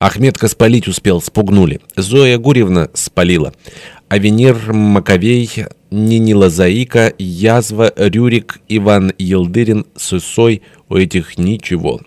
Ахметка спалить успел, спугнули. Зоя Гурьевна спалила. Авенир Маковей, Нинила Заика, Язва, Рюрик, Иван Елдырин, Сысой. У этих ничего.